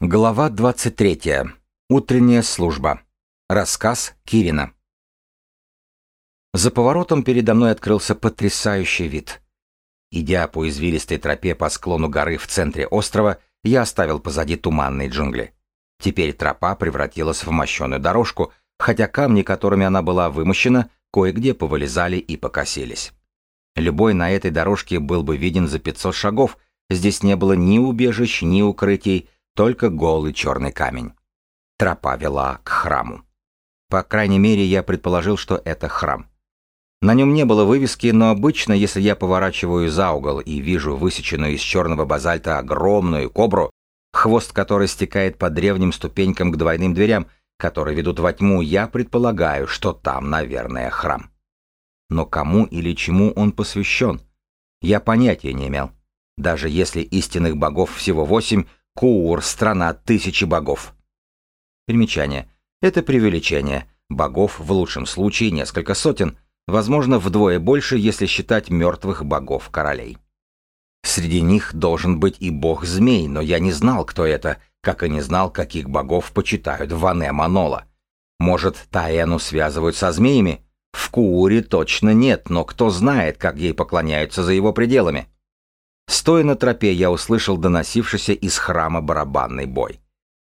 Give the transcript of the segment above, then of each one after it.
Глава 23. Утренняя служба. Рассказ Кирина. За поворотом передо мной открылся потрясающий вид. Идя по извилистой тропе по склону горы в центре острова, я оставил позади туманные джунгли. Теперь тропа превратилась в мощеную дорожку, хотя камни, которыми она была вымощена, кое-где повылезали и покосились. Любой на этой дорожке был бы виден за 500 шагов, здесь не было ни убежищ, ни укрытий, только голый черный камень. Тропа вела к храму. По крайней мере, я предположил, что это храм. На нем не было вывески, но обычно, если я поворачиваю за угол и вижу высеченную из черного базальта огромную кобру, хвост которой стекает по древним ступенькам к двойным дверям, которые ведут во тьму, я предполагаю, что там, наверное, храм. Но кому или чему он посвящен? Я понятия не имел. Даже если истинных богов всего восемь, Куур — страна тысячи богов. Примечание. Это преувеличение. Богов в лучшем случае несколько сотен, возможно, вдвое больше, если считать мертвых богов-королей. Среди них должен быть и бог-змей, но я не знал, кто это, как и не знал, каких богов почитают в Ане Манола. Может, Таэну связывают со змеями? В Кууре точно нет, но кто знает, как ей поклоняются за его пределами. Стоя на тропе, я услышал доносившийся из храма барабанный бой.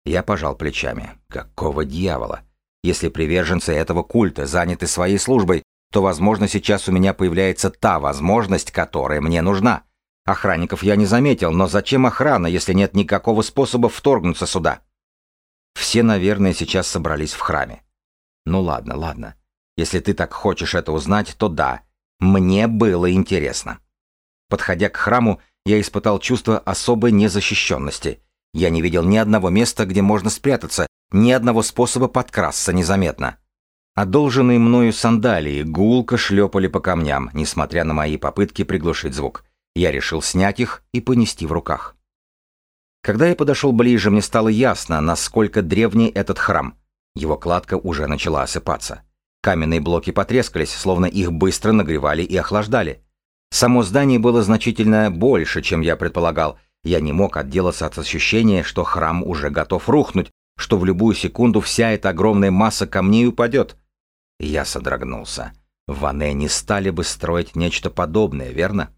Я пожал плечами. Какого дьявола? Если приверженцы этого культа заняты своей службой, то, возможно, сейчас у меня появляется та возможность, которая мне нужна. Охранников я не заметил, но зачем охрана, если нет никакого способа вторгнуться сюда? Все, наверное, сейчас собрались в храме. Ну ладно, ладно. Если ты так хочешь это узнать, то да, мне было интересно. Подходя к храму, я испытал чувство особой незащищенности. Я не видел ни одного места, где можно спрятаться, ни одного способа подкрасться незаметно. Одолженные мною сандалии гулко шлепали по камням, несмотря на мои попытки приглушить звук. Я решил снять их и понести в руках. Когда я подошел ближе, мне стало ясно, насколько древний этот храм. Его кладка уже начала осыпаться. Каменные блоки потрескались, словно их быстро нагревали и охлаждали. Само здание было значительно больше, чем я предполагал. Я не мог отделаться от ощущения, что храм уже готов рухнуть, что в любую секунду вся эта огромная масса камней упадет. Я содрогнулся. В Ане не стали бы строить нечто подобное, верно?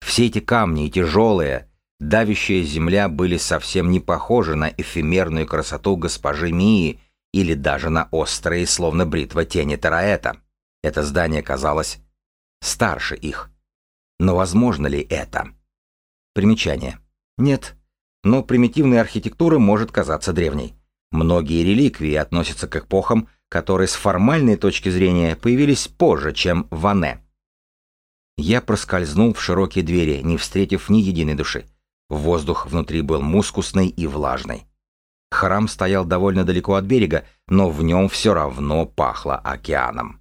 Все эти камни тяжелые, давящая земля были совсем не похожи на эфемерную красоту госпожи Мии или даже на острые, словно бритва тени Тараэта. Это здание казалось старше их. Но возможно ли это? Примечание. Нет. Но примитивная архитектура может казаться древней. Многие реликвии относятся к эпохам, которые с формальной точки зрения появились позже, чем в Ане. Я проскользнул в широкие двери, не встретив ни единой души. Воздух внутри был мускусный и влажный. Храм стоял довольно далеко от берега, но в нем все равно пахло океаном.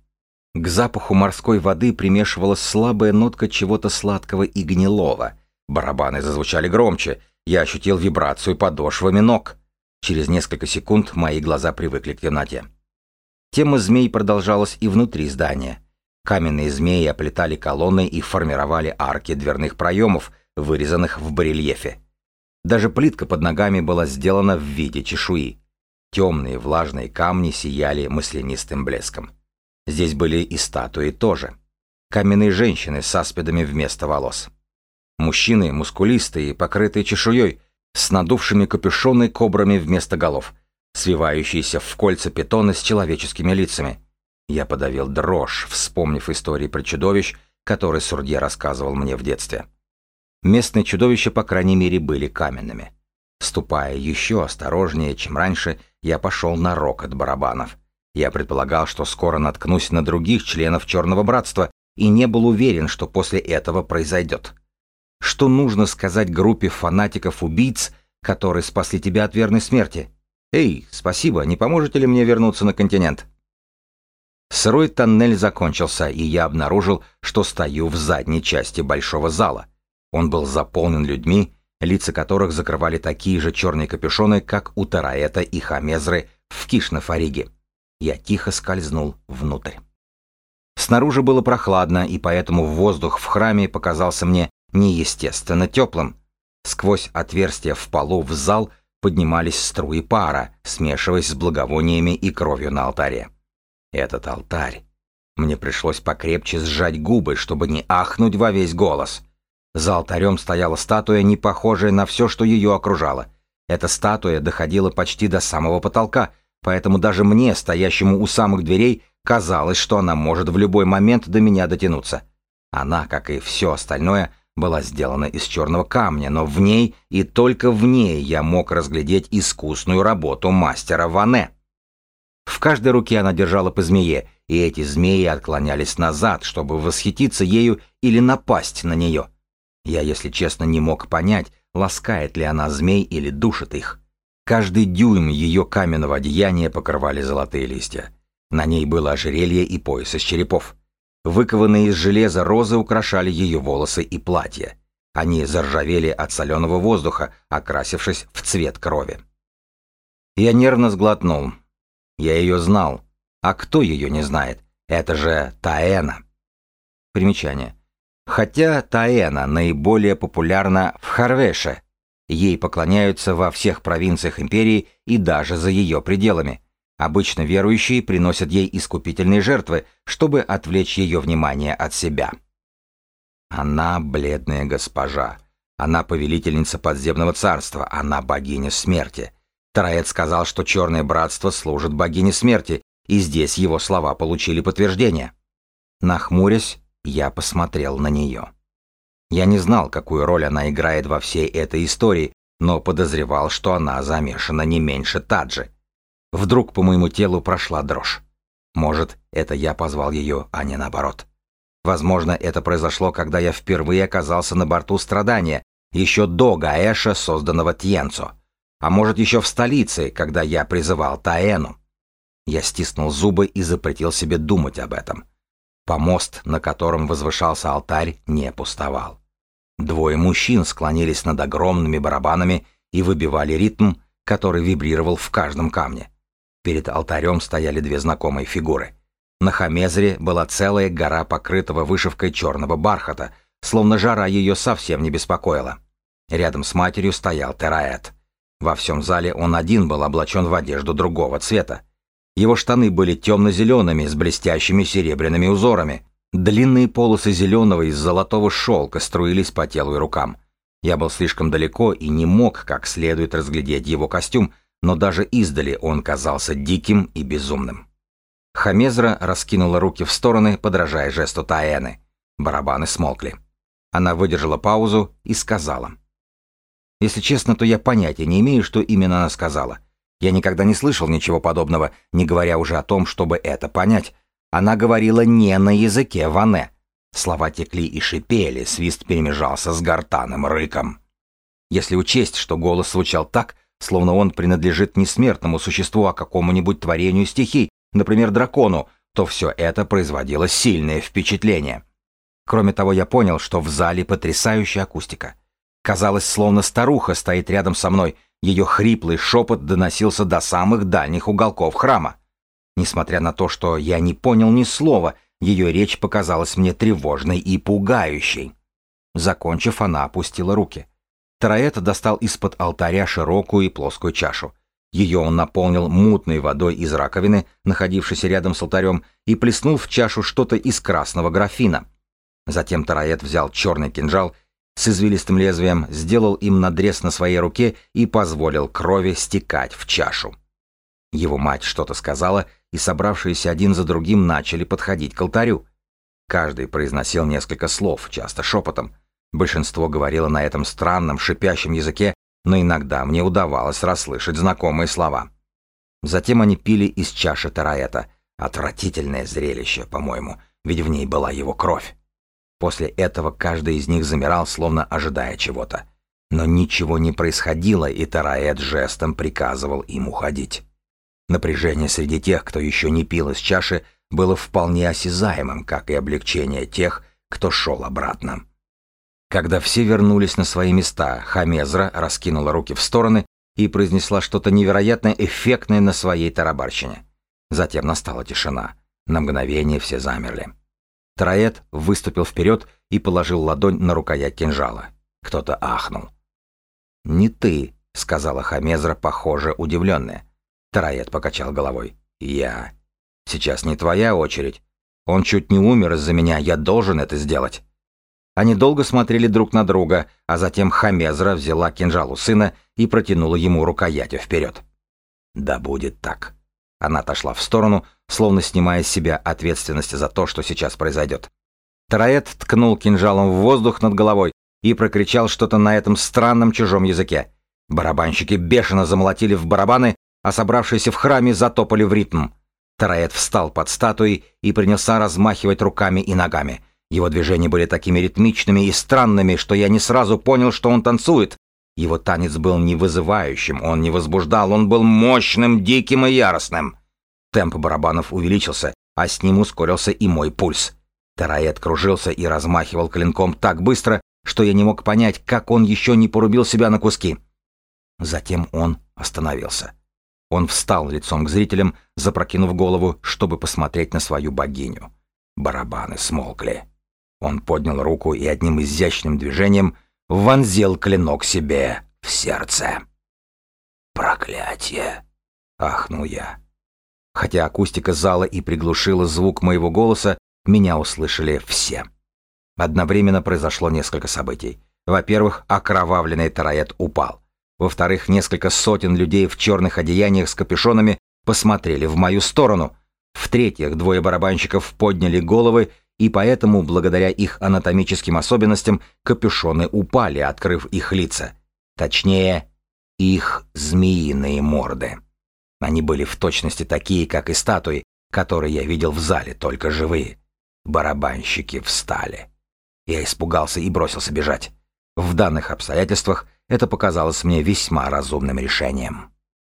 К запаху морской воды примешивалась слабая нотка чего-то сладкого и гнилого. Барабаны зазвучали громче. Я ощутил вибрацию подошвами ног. Через несколько секунд мои глаза привыкли к темноте. Тема змей продолжалась и внутри здания. Каменные змеи оплетали колонны и формировали арки дверных проемов, вырезанных в барельефе. Даже плитка под ногами была сделана в виде чешуи. Темные влажные камни сияли маслянистым блеском. Здесь были и статуи тоже. Каменные женщины с аспидами вместо волос. Мужчины, мускулистые, покрытые чешуей, с надувшими капюшоны кобрами вместо голов, свивающиеся в кольца питоны с человеческими лицами. Я подавил дрожь, вспомнив истории про чудовищ, которые Сурдье рассказывал мне в детстве. Местные чудовища, по крайней мере, были каменными. Ступая еще осторожнее, чем раньше, я пошел на рокот барабанов. Я предполагал, что скоро наткнусь на других членов Черного Братства и не был уверен, что после этого произойдет. Что нужно сказать группе фанатиков-убийц, которые спасли тебя от верной смерти? «Эй, спасибо, не поможете ли мне вернуться на континент?» Сырой тоннель закончился, и я обнаружил, что стою в задней части большого зала. Он был заполнен людьми, лица которых закрывали такие же черные капюшоны, как у Тараэта и Хамезры в Кишнафариге. Я тихо скользнул внутрь. Снаружи было прохладно, и поэтому воздух в храме показался мне неестественно теплым. Сквозь отверстие в полу в зал поднимались струи пара, смешиваясь с благовониями и кровью на алтаре. Этот алтарь. Мне пришлось покрепче сжать губы, чтобы не ахнуть во весь голос. За алтарем стояла статуя, не похожая на все, что ее окружало. Эта статуя доходила почти до самого потолка, поэтому даже мне, стоящему у самых дверей, казалось, что она может в любой момент до меня дотянуться. Она, как и все остальное, была сделана из черного камня, но в ней и только в ней я мог разглядеть искусную работу мастера Ване. В каждой руке она держала по змее, и эти змеи отклонялись назад, чтобы восхититься ею или напасть на нее. Я, если честно, не мог понять, ласкает ли она змей или душит их. Каждый дюйм ее каменного одеяния покрывали золотые листья. На ней было ожерелье и пояс из черепов. Выкованные из железа розы украшали ее волосы и платье. Они заржавели от соленого воздуха, окрасившись в цвет крови. Я нервно сглотнул. Я ее знал. А кто ее не знает? Это же Таэна. Примечание. Хотя Таэна наиболее популярна в Харвеше, ей поклоняются во всех провинциях империи и даже за ее пределами. Обычно верующие приносят ей искупительные жертвы, чтобы отвлечь ее внимание от себя. Она бледная госпожа. Она повелительница подземного царства. Она богиня смерти. Тараэт сказал, что черное братство служит богине смерти, и здесь его слова получили подтверждение. Нахмурясь, я посмотрел на нее. Я не знал, какую роль она играет во всей этой истории, но подозревал, что она замешана не меньше Таджи. Вдруг по моему телу прошла дрожь. Может, это я позвал ее, а не наоборот. Возможно, это произошло, когда я впервые оказался на борту страдания, еще до Гаэша, созданного Тьенцо. А может, еще в столице, когда я призывал Таэну. Я стиснул зубы и запретил себе думать об этом. Помост, на котором возвышался алтарь, не пустовал. Двое мужчин склонились над огромными барабанами и выбивали ритм, который вибрировал в каждом камне. Перед алтарем стояли две знакомые фигуры. На Хамезре была целая гора покрытого вышивкой черного бархата, словно жара ее совсем не беспокоила. Рядом с матерью стоял Тераэт. Во всем зале он один был облачен в одежду другого цвета. Его штаны были темно-зелеными с блестящими серебряными узорами. Длинные полосы зеленого из золотого шелка струились по телу и рукам. Я был слишком далеко и не мог как следует разглядеть его костюм, но даже издали он казался диким и безумным. Хамезра раскинула руки в стороны, подражая жесту Таэны. Барабаны смолкли. Она выдержала паузу и сказала. «Если честно, то я понятия не имею, что именно она сказала. Я никогда не слышал ничего подобного, не говоря уже о том, чтобы это понять. Она говорила не на языке ване. Слова текли и шипели, свист перемежался с гортанным рыком. Если учесть, что голос звучал так, словно он принадлежит не смертному существу, а какому-нибудь творению стихий, например, дракону, то все это производило сильное впечатление. Кроме того, я понял, что в зале потрясающая акустика. Казалось, словно старуха стоит рядом со мной, ее хриплый шепот доносился до самых дальних уголков храма. Несмотря на то, что я не понял ни слова, ее речь показалась мне тревожной и пугающей. Закончив, она опустила руки. Тараэт достал из-под алтаря широкую и плоскую чашу. Ее он наполнил мутной водой из раковины, находившейся рядом с алтарем, и плеснул в чашу что-то из красного графина. Затем Тараэт взял черный кинжал с извилистым лезвием, сделал им надрез на своей руке и позволил крови стекать в чашу. Его мать что-то сказала, и собравшиеся один за другим начали подходить к алтарю. Каждый произносил несколько слов, часто шепотом. Большинство говорило на этом странном, шипящем языке, но иногда мне удавалось расслышать знакомые слова. Затем они пили из чаши Тараэта. Отвратительное зрелище, по-моему, ведь в ней была его кровь. После этого каждый из них замирал, словно ожидая чего-то. Но ничего не происходило, и Тараэт жестом приказывал им уходить. Напряжение среди тех, кто еще не пил из чаши, было вполне осязаемым, как и облегчение тех, кто шел обратно. Когда все вернулись на свои места, Хамезра раскинула руки в стороны и произнесла что-то невероятно эффектное на своей тарабарщине. Затем настала тишина. На мгновение все замерли. Траэт выступил вперед и положил ладонь на рукоять кинжала. Кто-то ахнул. «Не ты», сказала Хамезра, похоже, удивленная. Тараед покачал головой. «Я. Сейчас не твоя очередь. Он чуть не умер из-за меня, я должен это сделать». Они долго смотрели друг на друга, а затем Хамезра взяла кинжал у сына и протянула ему рукоятью вперед. «Да будет так». Она отошла в сторону, словно снимая с себя ответственность за то, что сейчас произойдет. Тараэт ткнул кинжалом в воздух над головой и прокричал что-то на этом странном чужом языке. Барабанщики бешено замолотили в барабаны, а собравшиеся в храме затопали в ритм. Тараэт встал под статуей и принялся размахивать руками и ногами. Его движения были такими ритмичными и странными, что я не сразу понял, что он танцует. Его танец был не вызывающим, он не возбуждал, он был мощным, диким и яростным. Темп барабанов увеличился, а с ним ускорился и мой пульс. Тараэт кружился и размахивал клинком так быстро, что я не мог понять, как он еще не порубил себя на куски. Затем он остановился. Он встал лицом к зрителям, запрокинув голову, чтобы посмотреть на свою богиню. Барабаны смолкли. Он поднял руку и одним изящным движением вонзил клинок себе в сердце. «Проклятие!» — ахнул я. Хотя акустика зала и приглушила звук моего голоса, меня услышали все. Одновременно произошло несколько событий. Во-первых, окровавленный тараэт упал. Во-вторых, несколько сотен людей в черных одеяниях с капюшонами посмотрели в мою сторону. В-третьих, двое барабанщиков подняли головы и поэтому, благодаря их анатомическим особенностям, капюшоны упали, открыв их лица. Точнее, их змеиные морды. Они были в точности такие, как и статуи, которые я видел в зале, только живые. Барабанщики встали. Я испугался и бросился бежать. В данных обстоятельствах это показалось мне весьма разумным решением.